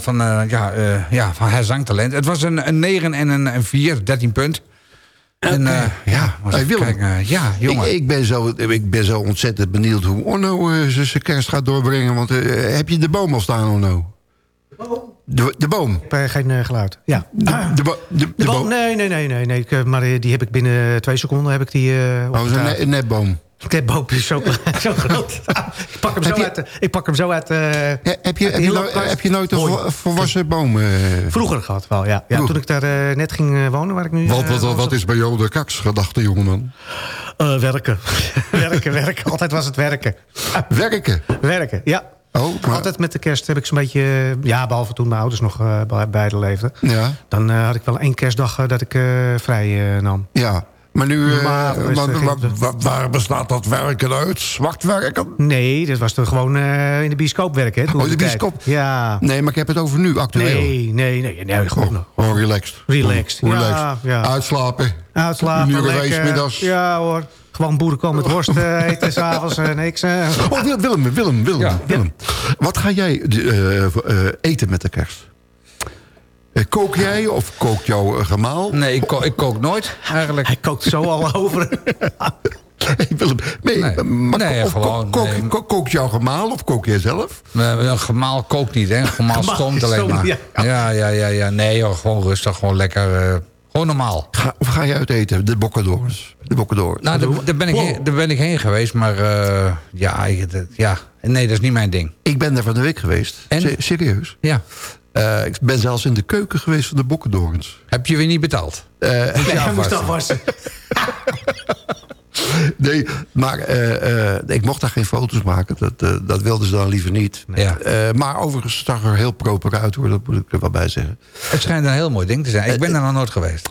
van, ja, ja, van haar zangtalent. Het was een, een 9 en een, een 4, 13 punt. En ja, Hey, Willem. kijken. ja, jongen. Ik, ik, ben zo, ik ben zo ontzettend benieuwd hoe Orno eh, zijn kerst gaat doorbrengen. Want heb je de boom al staan, Orno? De, de boom? Geen eh, geluid. Ja. De, de, bo- de, de De boom? boom? Nee, nee, nee, nee. nee. Ik, eh, maar eh, die heb ik binnen twee seconden heb ik die eh Oh, een, netboom. De boom is zo, [LAUGHS] zo groot. ik pak hem zo je- uit. de- Ik pak hem zo uit. eh, heb, je, uit heb, je heb je nooit een vo- volwassen boom? Vroeger gehad wel, ja. ja toen ik daar eh, net ging wonen, waar ik nu... Wat, wat, wat, is bij jou de kaksgedachte, jongeman? Eh, werken. [LAUGHS] werken, werken. Altijd was het werken. Werken? Werken, ja. Oh, maar- Altijd met de kerst heb ik zo'n beetje... eh, Ja, behalve toen mijn ouders nog eh, beide leefden. Ja. Dan eh, had ik wel één kerstdag dat ik vrij nam. Ja, maar nu... Maar, er waar bestaat dat werken uit? Zwart werken? Nee, dat was toch gewoon in de bioscoop werken, hè? Oh, de bioscoop? Ja. Nee, maar ik heb het over nu, actueel. Nee, nee, nee. nee gewoon, Gewoon relaxed. Relaxed. Relaxed. Ja, ja. Uitslapen. Uitslapen, Een uur middags. Ja hoor. Gewoon boerenkool met worst eh, eten [LAUGHS] s'avonds en niks. eh. Oh, Willem, Willem, Willem, Willem. Willem. Wat ga jij eh, eh, eten met de kerst? Eh, Kook jij of kookt jouw eh, gemaal? Nee, ik, ko- ik kook nooit, eigenlijk. Hij kookt zo al [LAUGHS] over. [LAUGHS] Hey, Willem, nee, Nee. eh, maar Nee, of ko- gewoon, kook, nee. ko- kookt jouw gemaal of kook jij zelf? Eh, Een gemaal kookt niet, hè? Een gemaal Gemaal stoomt alleen maar. ja. Ja, ja, ja, ja. Nee, joh, gewoon rustig, gewoon lekker. Gewoon normaal. Ga, of ga je uit eten? De bokkendoorns. De bokkendoorns. Nou, daar, ben ik heen, daar ben ik heen geweest, maar eh, ja, ja, nee, dat is niet mijn ding. Ik ben daar van de week geweest. En? Se- serieus? Ja. Eh, ik ben zelfs in de keuken geweest van de bokkendoorns. Heb je weer niet betaald? Eh, Nee, [LAUGHS] hij moest afwassen. [LAUGHS] [LAUGHS] nee, maar eh, eh, ik mocht daar geen foto's maken. Dat, eh, dat wilden ze dan liever niet. Ja. Maar overigens zag er heel proper uit hoor. Dat moet ik er wel bij zeggen. Het schijnt een heel mooi ding te zijn. Ik ben daar nog nooit geweest.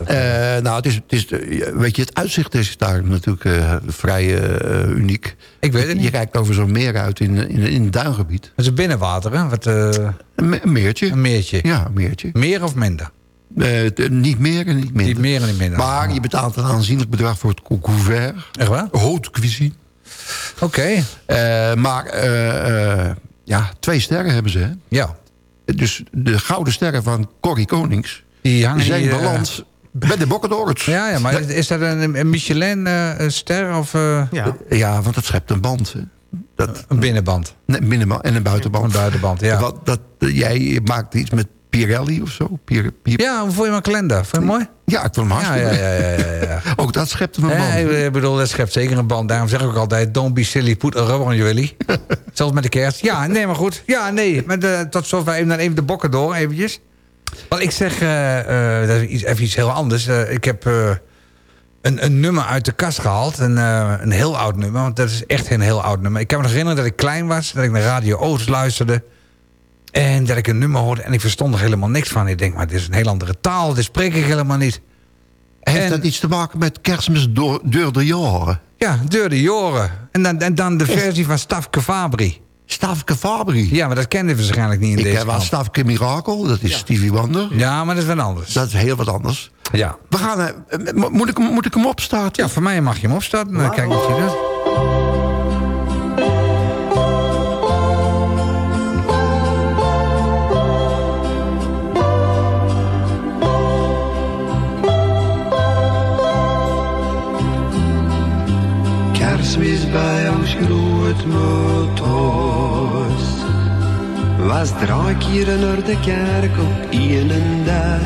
Nou, het is, het is, weet je, het uitzicht is daar natuurlijk vrij uniek. Ik weet het niet. Je kijkt over zo'n meer uit in, in, in een duingebied. Het is een binnenwater, hè? Wat, een meertje. een meertje. Ja, een meertje. Meer of minder? Eh, niet meer en niet minder. Niet meer en niet minder. Maar je betaalt een aanzienlijk bedrag voor het cou- couvert. Echt waar? Haute cuisine. Oké. Eh, maar eh, ja, twee sterren hebben ze. Hè? Ja. Dus de gouden sterren van Corrie Konings... Die hangen zijn hier, beland bij de Bokkendoorns. Ja, ja, maar is, is dat een, een Michelin-ster of eh, Ja. Ja, want dat schept een band. Hè. Dat, een binnenband? nee, binnenband en een buitenband. Een buitenband, ja. Wat, dat, jij maakt iets met Pirelli of zo? Ja, hoe vond je mijn kalender? Vond je het mooi? ja, ik vond hem Ja, hartstikke ja, ja, ja, ja, ja. [LAUGHS] Ook dat schept een band. Ja, ik bedoel, dat schept zeker een band. Daarom zeg ik ook altijd, don't be silly, put a rubber on jullie. [LAUGHS] Zelfs met de kerst. Ja, nee, maar goed. Ja, nee, maar de, tot zover even, dan even de bokken door, eventjes. Want ik zeg, eh, eh, dat is even iets heel anders. Eh, ik heb een, een nummer uit de kast gehaald. Een, een heel oud nummer, want dat is echt een heel oud nummer. Ik kan me nog herinneren dat ik klein was, dat ik naar Radio Oost luisterde. En dat ik een nummer hoorde en ik verstond er helemaal niks van. Ik denk, maar dit is een heel andere taal, dit spreek ik helemaal niet. Heeft dat iets te maken met kerstmis door, door de jaren? Ja, Deur de Joren. En dan, en dan de versie van Stafke Fabri. Stafke Fabri. Ja, maar dat kenden we waarschijnlijk niet in Ik deze heb wel kant. Stafke Miracle, dat is Stevie Wonder. Ja, maar dat is wel anders. Dat is heel wat anders. Ja. We gaan, eh, mo- moet, ik, hem- moet ik hem opstarten? ja, voor mij mag je hem opstarten. Dan kijk of je dat. Groot motos. Was draak hier naar de kerk op één dag.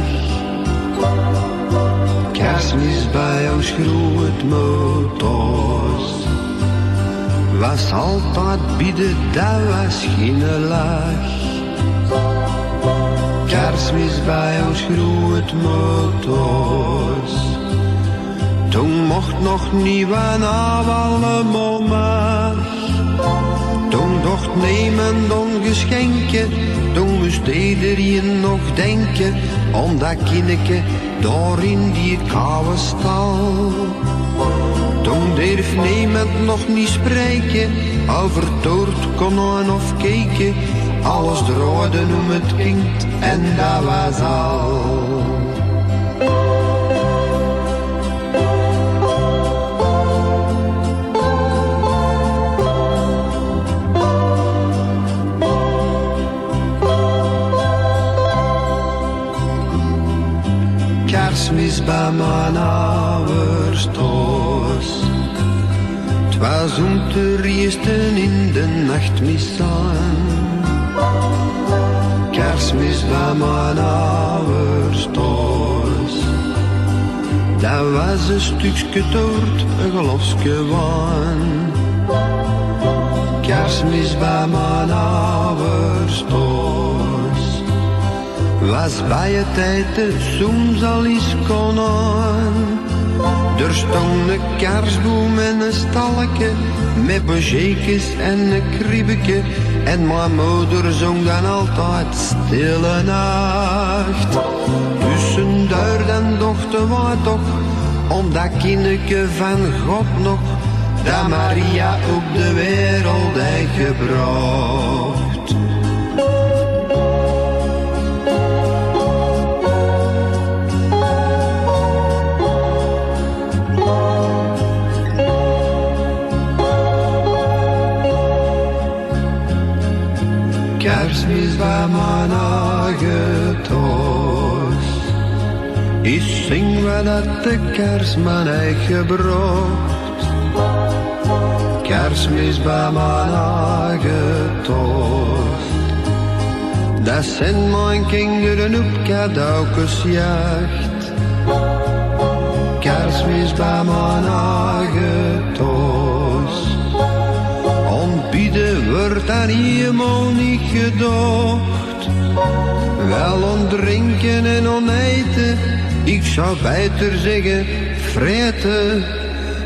Kerstmis bij ons groot motos. Was altijd bieden, dat was geen lach. Kerstmis bij ons groot motos. Toen mocht nog niet van allemaal mag. Toen dacht niemand aan geschenken. Toen moest iedereen nog denken aan dat kindje daar in die koude stal. Toen durf niemand nog niet spreken over toort, konijn of keken. Alles draaide om het kind en dat was al. Ouders thuis. Het was om te riesten in de nachtmis aan. Kerstmis bij thuis. Dat was een stukje toort, een wijn. Kerstmis bij thuis. Was bij het soms al eens kon aan. Er stond een en een stalke met bejeekjes en een kriebeke. En mijn moeder zong dan altijd stille nacht. Tussen duir en dochter was toch, om dat kindje van God nog, dat Maria op de wereld heeft gebracht. Eigen thuis. Ik zing wat dat de kerstman heeft gebracht. Kerstmis bij mijn eigen thuis. Dat zijn mijn kinderen op cadeautjesjacht. Kerstmis bij mijn eigen Wordt aan helemaal niet gedacht. Wel ontdrinken en oneten, ik zou beter zeggen vreten.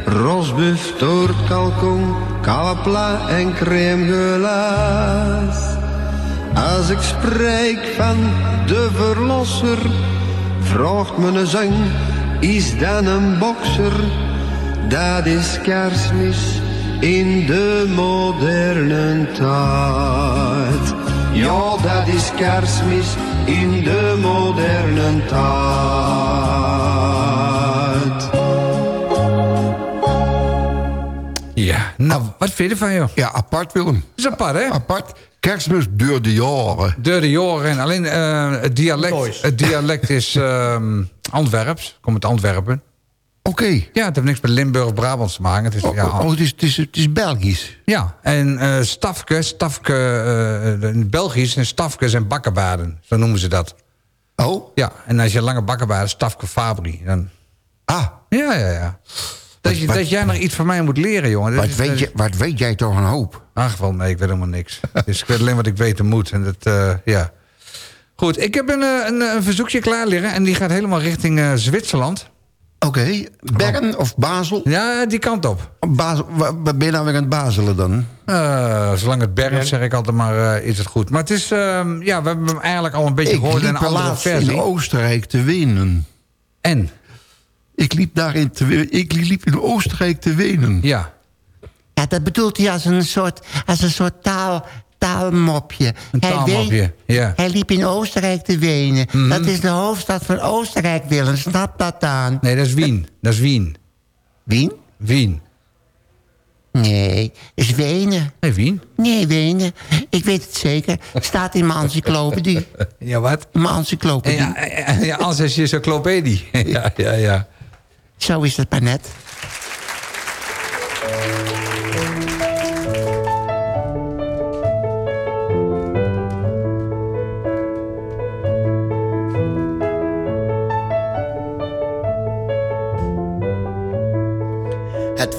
Rosbuf, toort, kalkoen, kalapla en crème glace. Als ik spreek van de verlosser, vraagt me een zang, is dan een bokser? Dat is kerstmis in de moderne tijd. Ja, dat is kerstmis in de moderne tijd. Ja, nou, wat vind je ervan, joh? Ja, apart, Willem. Dat is apart, hè? Apart. Kerstmis door de jaren. Door de jaren. Alleen eh, het, dialect, het dialect is ehm Antwerps. Komt uit Antwerpen. Oké. Ja, het heeft niks met Limburg-Brabants te maken. Het is, ja, Oh, het is, het is, het is Belgisch. ja. en eh stafke, stafke eh, in Belgisch en stafke zijn bakkenbaarden. Zo noemen ze dat. Oh? Ja, en als je lange bakkenbaarden, stafke fabri. Dan... Ah. Ja, ja, ja. Dat, je, dat jij nog iets van mij moet leren, jongen. Wat is- weet, je, wat weet jij toch een hoop? Ach, wel, nee, ik weet helemaal niks. [LAUGHS] dus ik weet alleen wat ik weten moet. En dat, eh, ja. Goed, ik heb een, eh, een, een verzoekje klaar liggen. En die gaat helemaal richting eh, Zwitserland. Oké, Bern of Basel? Ja, die kant op. Basel, ben je nou weer aan het bazelen dan? Eh, zolang het Bern is, zeg ik altijd maar, eh, is het goed. Maar het is, ehm, ja, we hebben hem eigenlijk al een beetje Ik gehoord in een er andere laatst versie. in Oostenrijk te wenen. En? Ik liep daar in, te, ik liep in Oostenrijk te wenen. Ja. Ja, dat bedoelt hij als een soort, als een soort taal, taalmopje. Een Hij taalmopje, weet- ja. Hij liep in Oostenrijk te wenen. Mhm. Dat is de hoofdstad van Oostenrijk, Willem. Snap dat dan? Nee, dat is Wien. Dat is Wien. Wien? Wien. Nee, is Wenen. Nee, Wien. Nee, Wenen. Ik weet het zeker. Staat in mijn encyclopedie. [LAUGHS] Ja, wat? Mijn encyclopedie. Ja, ja, ja, als is je encyclopedie. [LAUGHS] ja, ja, ja. Zo is het maar net.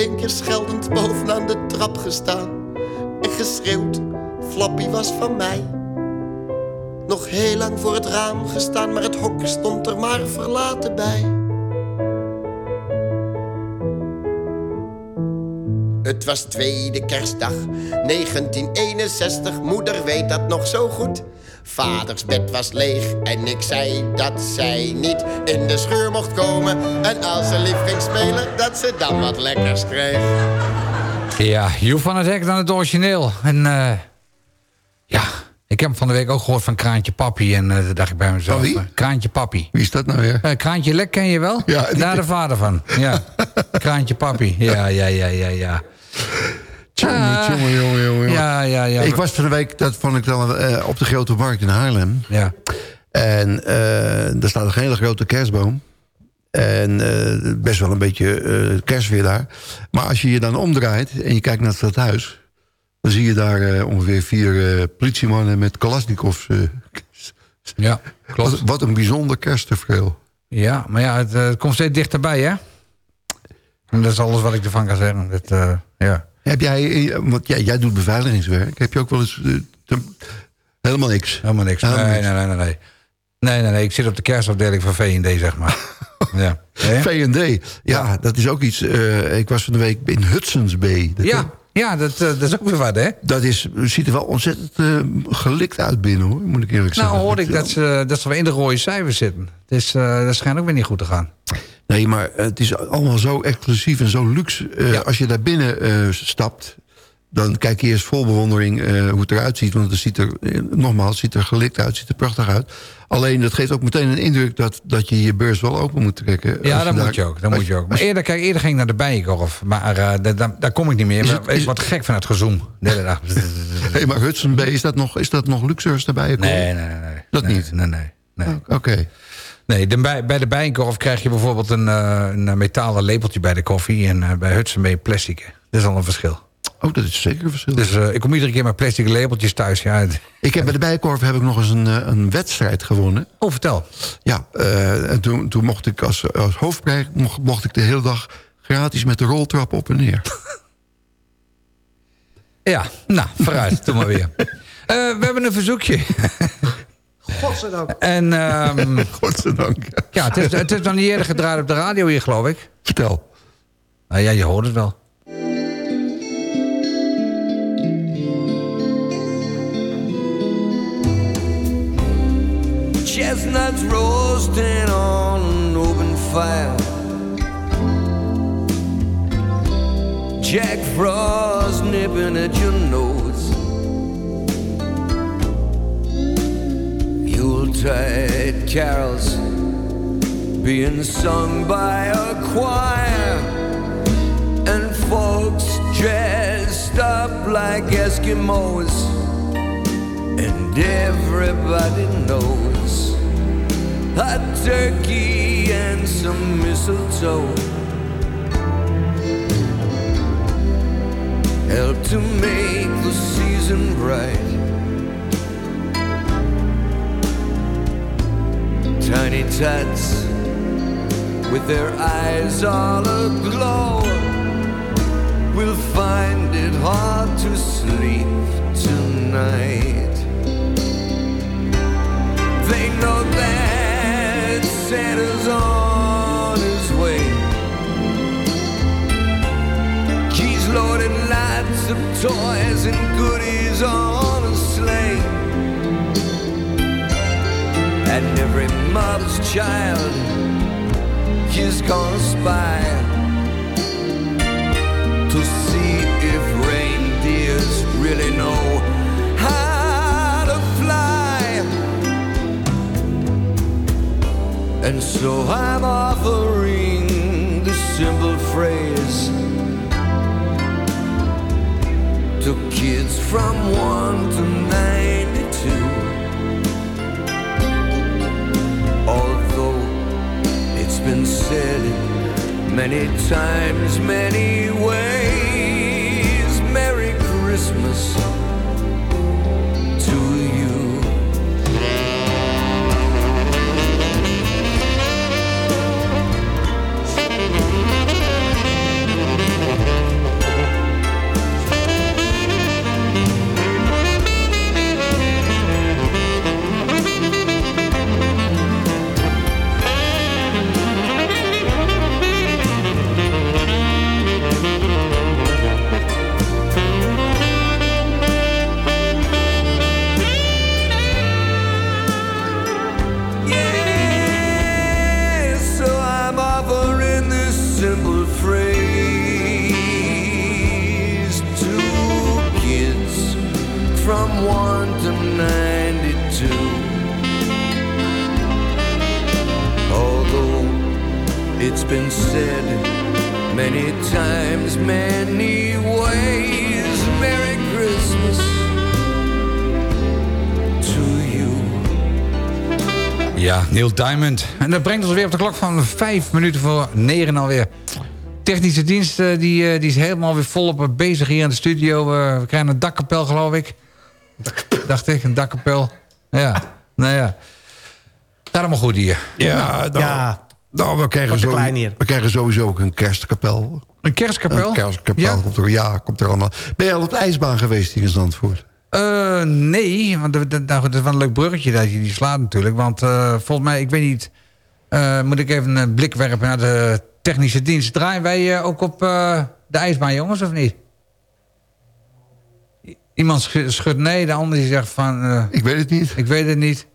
Één keer scheldend bovenaan de trap gestaan. En geschreeuwd, Flappy was van mij. Nog heel lang voor het raam gestaan, maar het hok stond er maar verlaten bij. Het was tweede kerstdag 1961, moeder weet dat nog zo goed. Vaders bed was leeg en ik zei dat zij niet in de scheur mocht komen. En als ze lief ging spelen, dat ze dan wat lekkers kreeg. Ja, Joep van het Hek dan het origineel. En eh, ja, ik heb hem van de week ook gehoord van Kraantje Papi. En eh daar dacht ik bij mezelf... Wie? eh, Kraantje Papi. Wie is dat nou weer? Eh, Kraantje Lek ken je wel? Ja. Daar de vader van. Ja. [LAUGHS] Kraantje Papi. Ja, ja, ja, ja, ja. Jongen, Ah. jongen, jongen, jongen. Ja, ja, ja. Ik was van de week, dat vond ik dan eh, op de Grote Markt in Haarlem. Ja. En eh daar staat een hele grote kerstboom. En eh, best wel een beetje kerstweer daar. Maar als je je dan omdraait en je kijkt naar het stadhuis... dan zie je daar ongeveer vier politiemannen met Kalasnikovs. Ja, [LAUGHS] klopt. Wat, wat een bijzonder kersttafereel. Ja, maar ja, het, het komt steeds dichterbij, hè? En dat is alles wat ik ervan kan zeggen. Dat, eh, ja. Heb jij, eh, want jij, jij doet beveiligingswerk. Heb je ook wel eens... eh, helemaal niks. Helemaal niks. Helemaal nee, niks. nee, nee, nee, nee. Nee, nee, nee. Ik zit op de kerstafdeling van V&D, zeg maar. [LAUGHS] ja. V&D, ja, dat is ook iets. ik was van de week in Hudson's Bay. Dat, Ja, ja dat, dat is ook weer wat, hè? Dat is, ziet er wel ontzettend eh, gelikt uit binnen, hoor. Moet ik eerlijk Nou, zeggen. hoorde ik dat ze, dat ze weer in de rode cijfers zitten. Dus eh, dat schijnt ook weer niet goed te gaan. Nee, maar het is allemaal zo exclusief en zo luxe. Eh, Als je daar binnen eh, stapt, dan kijk je eerst vol bewondering eh, hoe het eruit ziet. Want het ziet er, nogmaals, het ziet er gelikt uit, ziet er prachtig uit. Alleen, dat geeft ook meteen een indruk dat, dat je je beurs wel open moet trekken. Ja, dat moet je ook. Dat moet je ook. Maar eerder, kijk, eerder ging ik naar de Bijenkorf. Maar daar, daar, kom ik niet meer. Is het- word gek van het gezoem. De. [LAUGHS] Hey, maar Hudson Bay, is dat nog, is dat nog daarbij? Nee, nee, nee. nee. Dat Nee, niet? Nee, nee. nee. Oké. Nee, de, bij, bij de Bijenkorf krijg je bijvoorbeeld een, eh, een eh, metalen lepeltje bij de koffie. En eh, bij Hudson ben je plastic. Dat is al een verschil. Oh, dat is zeker een verschil. Dus ik kom iedere keer met plastic lepeltjes thuis. Ja, Ik heb bij de Bijenkorf heb ik nog eens een, een wedstrijd gewonnen. Oh, vertel. Ja, en toen, toen mocht ik als, als hoofdprijs mocht, mocht ik de hele dag gratis met de roltrap op en neer. ja, nou, vooruit. Doe maar weer. [LAUGHS] We hebben een verzoekje. Godzijdank. En, ehm, [LAUGHS] Godzijdank. ja, het is, het is nog niet eerder gedraaid op de radio hier, geloof ik. Vertel. Nou ja, je hoort het wel. Chestnuts roasting on an open fire. Jack Frost nipping at your nose. Yuletide carols being sung by a choir, and folks dressed up like Eskimos, and everybody knows a turkey and some mistletoe. Help to make the season bright. Tiny tots with their eyes all aglow will find it hard to sleep tonight. They know that Santa's on his way. He's loaded lots of toys and goodies on And every mother's child is gonna spy to see if reindeers really know how to fly. And so I'm offering this simple phrase to kids from 1 to 92. Said many times, many ways, Merry Christmas been said many times, many ways, Merry Christmas to you. Ja, Neil Diamond. En dat brengt ons weer op de klok van vijf minuten voor negen alweer. Technische dienst die, eh, die is helemaal weer volop bezig hier in de studio. Eh, we krijgen een dakkapel, geloof ik. Dacht ik, een dakkapel. Ja, nou ja. Gaat allemaal goed hier. Ja, nou, nou, we, krijgen zo, we krijgen sowieso ook een kerstkapel. Een kerstkapel? Een kerstkapel Ja? komt er, ja, komt er allemaal. Ben je al op de ijsbaan geweest hier in Zandvoort? Eh, nee, want dat, dat, nou, dat is wel een leuk bruggetje dat je die slaat natuurlijk. Want eh, volgens mij, ik weet niet... eh, moet ik even een blik werpen naar de technische dienst. Draaien wij eh, ook op eh, de ijsbaan, jongens, of niet? Iemand sch- schudt nee, de ander die zegt van... eh, ik weet het niet. Ik weet het niet.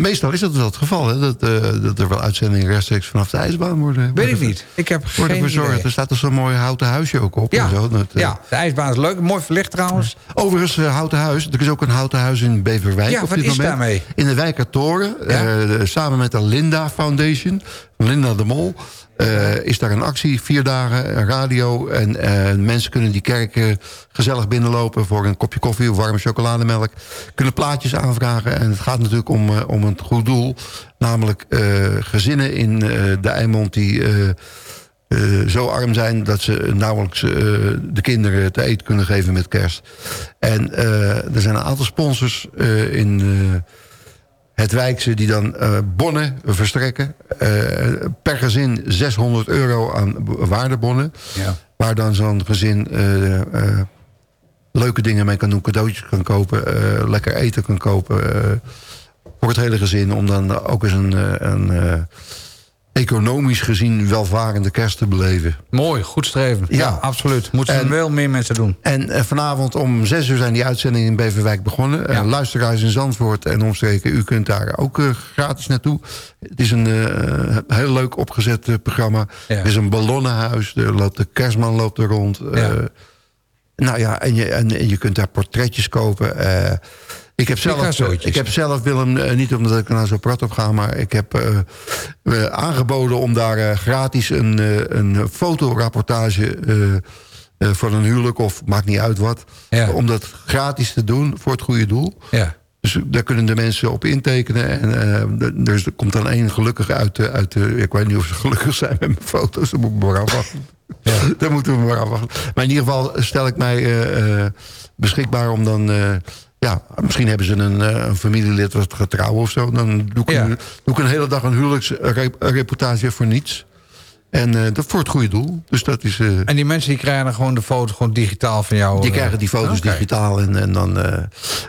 Meestal is dat wel het geval, hè? Dat, eh, dat er wel uitzendingen rechtstreeks vanaf de ijsbaan worden. Weet ik niet. Ik heb Worden geen verzorgd. idee. Er staat er zo'n mooi houten huisje ook op. Ja, en zo. Dat, eh, ja, de ijsbaan is leuk. Mooi verlicht trouwens. Overigens, eh, houten huis. Er is ook een houten huis in Beverwijk Ja, op wat dit is moment. daarmee? In de Wijkertoren. de- samen met de Linda Foundation. Linda de Mol. Eh, is daar een actie, vier dagen, radio. En eh, mensen kunnen die kerk eh, gezellig binnenlopen... voor een kopje koffie of warme chocolademelk. Kunnen plaatjes aanvragen. En het gaat natuurlijk om, om een goed doel. Namelijk gezinnen in de Eimond die... zo arm zijn dat ze nauwelijks de kinderen te eten kunnen geven met kerst. En er zijn een aantal sponsors in het Wijkse die dan eh, bonnen verstrekken. Eh, per gezin 600 euro aan waardebonnen. Ja. Waar dan zo'n gezin eh, leuke dingen mee kan doen. Cadeautjes kan kopen, lekker eten kan kopen. voor het hele gezin. Om dan ook eens een... een economisch gezien welvarende kerst te beleven. Mooi, goed streven. Ja, absoluut. Moeten En- wel meer mensen doen. En eh, vanavond om zes uur zijn die uitzendingen in Beverwijk begonnen. Eh, luisteraars in Zandvoort en omstreken, u kunt daar ook eh, gratis naartoe. Het is een eh, heel leuk opgezet programma. Er is een ballonnenhuis, er loopt de kerstman loopt er rond. nou ja, en je, en, en je kunt daar portretjes kopen. Ik heb zelf, ik heb zelf Willem, eh, niet omdat ik er nou zo prat op ga... maar ik heb eh, aangeboden om daar eh, gratis een, eh, een fotorapportage... voor een huwelijk of maakt niet uit wat... om dat gratis te doen voor het goede doel. Ja. Dus daar kunnen de mensen op intekenen. En er komt dan één gelukkig uit de, uit de... Ik weet niet of ze gelukkig zijn met mijn foto's. Dat moet ik maar afwachten. [LAUGHS] Daar moeten we maar afwachten. Maar in ieder geval stel ik mij beschikbaar om dan... ja, misschien hebben ze een, eh, een familielid wat gaat trouwen of zo. Dan doe ik, een, doe ik een hele dag een huwelijksreportage voor niets. En eh, dat voor het goede doel. Dus dat is... eh, En die mensen die krijgen dan gewoon de foto gewoon digitaal van jou. die krijgen die foto's digitaal. En, en dan,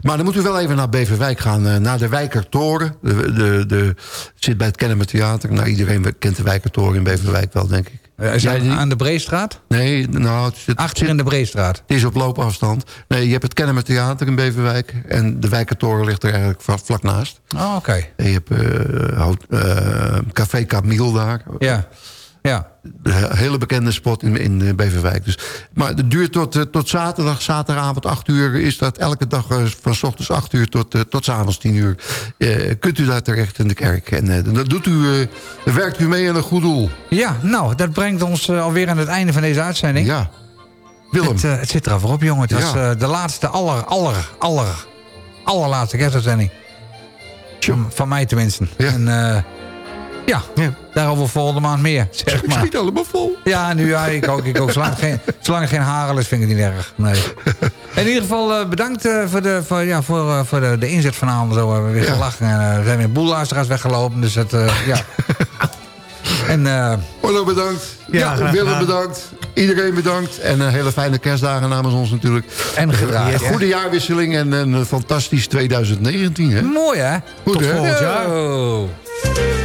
maar dan moeten we wel even naar Beverwijk gaan. naar de Wijkertoren. De, de, de, zit bij het Kennemer Theater. Nou, iedereen kent de Wijkertoren in Beverwijk wel, denk ik. Eh, is niet? aan de Breestraat? Nee, nou... Het zit, Achter in de Breestraat. Het is op loopafstand. Nee, je hebt het Kennemer Theater in Beverwijk. En de Wijkertoren ligt er eigenlijk vlak naast. Oh, oké. En je hebt eh, eh, Café Camille daar. Ja. Ja. Een hele bekende spot in, in eh, Beverwijk. Dus, maar het duurt tot, eh, tot zaterdag, zaterdagavond 8 uur. Is dat elke dag eh, van s ochtends 8 uur tot, tot s avonds 10 uur. Kunt u daar terecht in de kerk. En eh, dat doet u, dan werkt u mee aan een goed doel. Ja, nou, dat brengt ons alweer aan het einde van deze uitzending. Ja. Willem. Het, het zit er op, jongen. Het was Ja. eh, de laatste, aller, aller, aller, allerlaatste kerstuitzending. Van, van mij tenminste. En ja, daarover volgende maand meer, zeg maar. schiet allemaal vol. Ja, nu ja, ik ook. Ik ook. Zolang, geen, zolang geen hagel is, vind ik het niet erg. Nee. [LAUGHS] In ieder geval eh, bedankt eh, voor, de, voor, ja, voor, eh, voor de, de inzet vanavond. Zo hebben we weer gelachen. En, er zijn weer boel luisteraars weggelopen. Dus het, ja. [LAUGHS] en, Orlo bedankt. Ja, Willem bedankt. Iedereen bedankt. En een hele fijne kerstdagen namens ons natuurlijk. En gedragen. Goede jaarwisseling en een fantastisch 2019. Hè? Mooi hè? Goed, Tot hè? volgend jaar.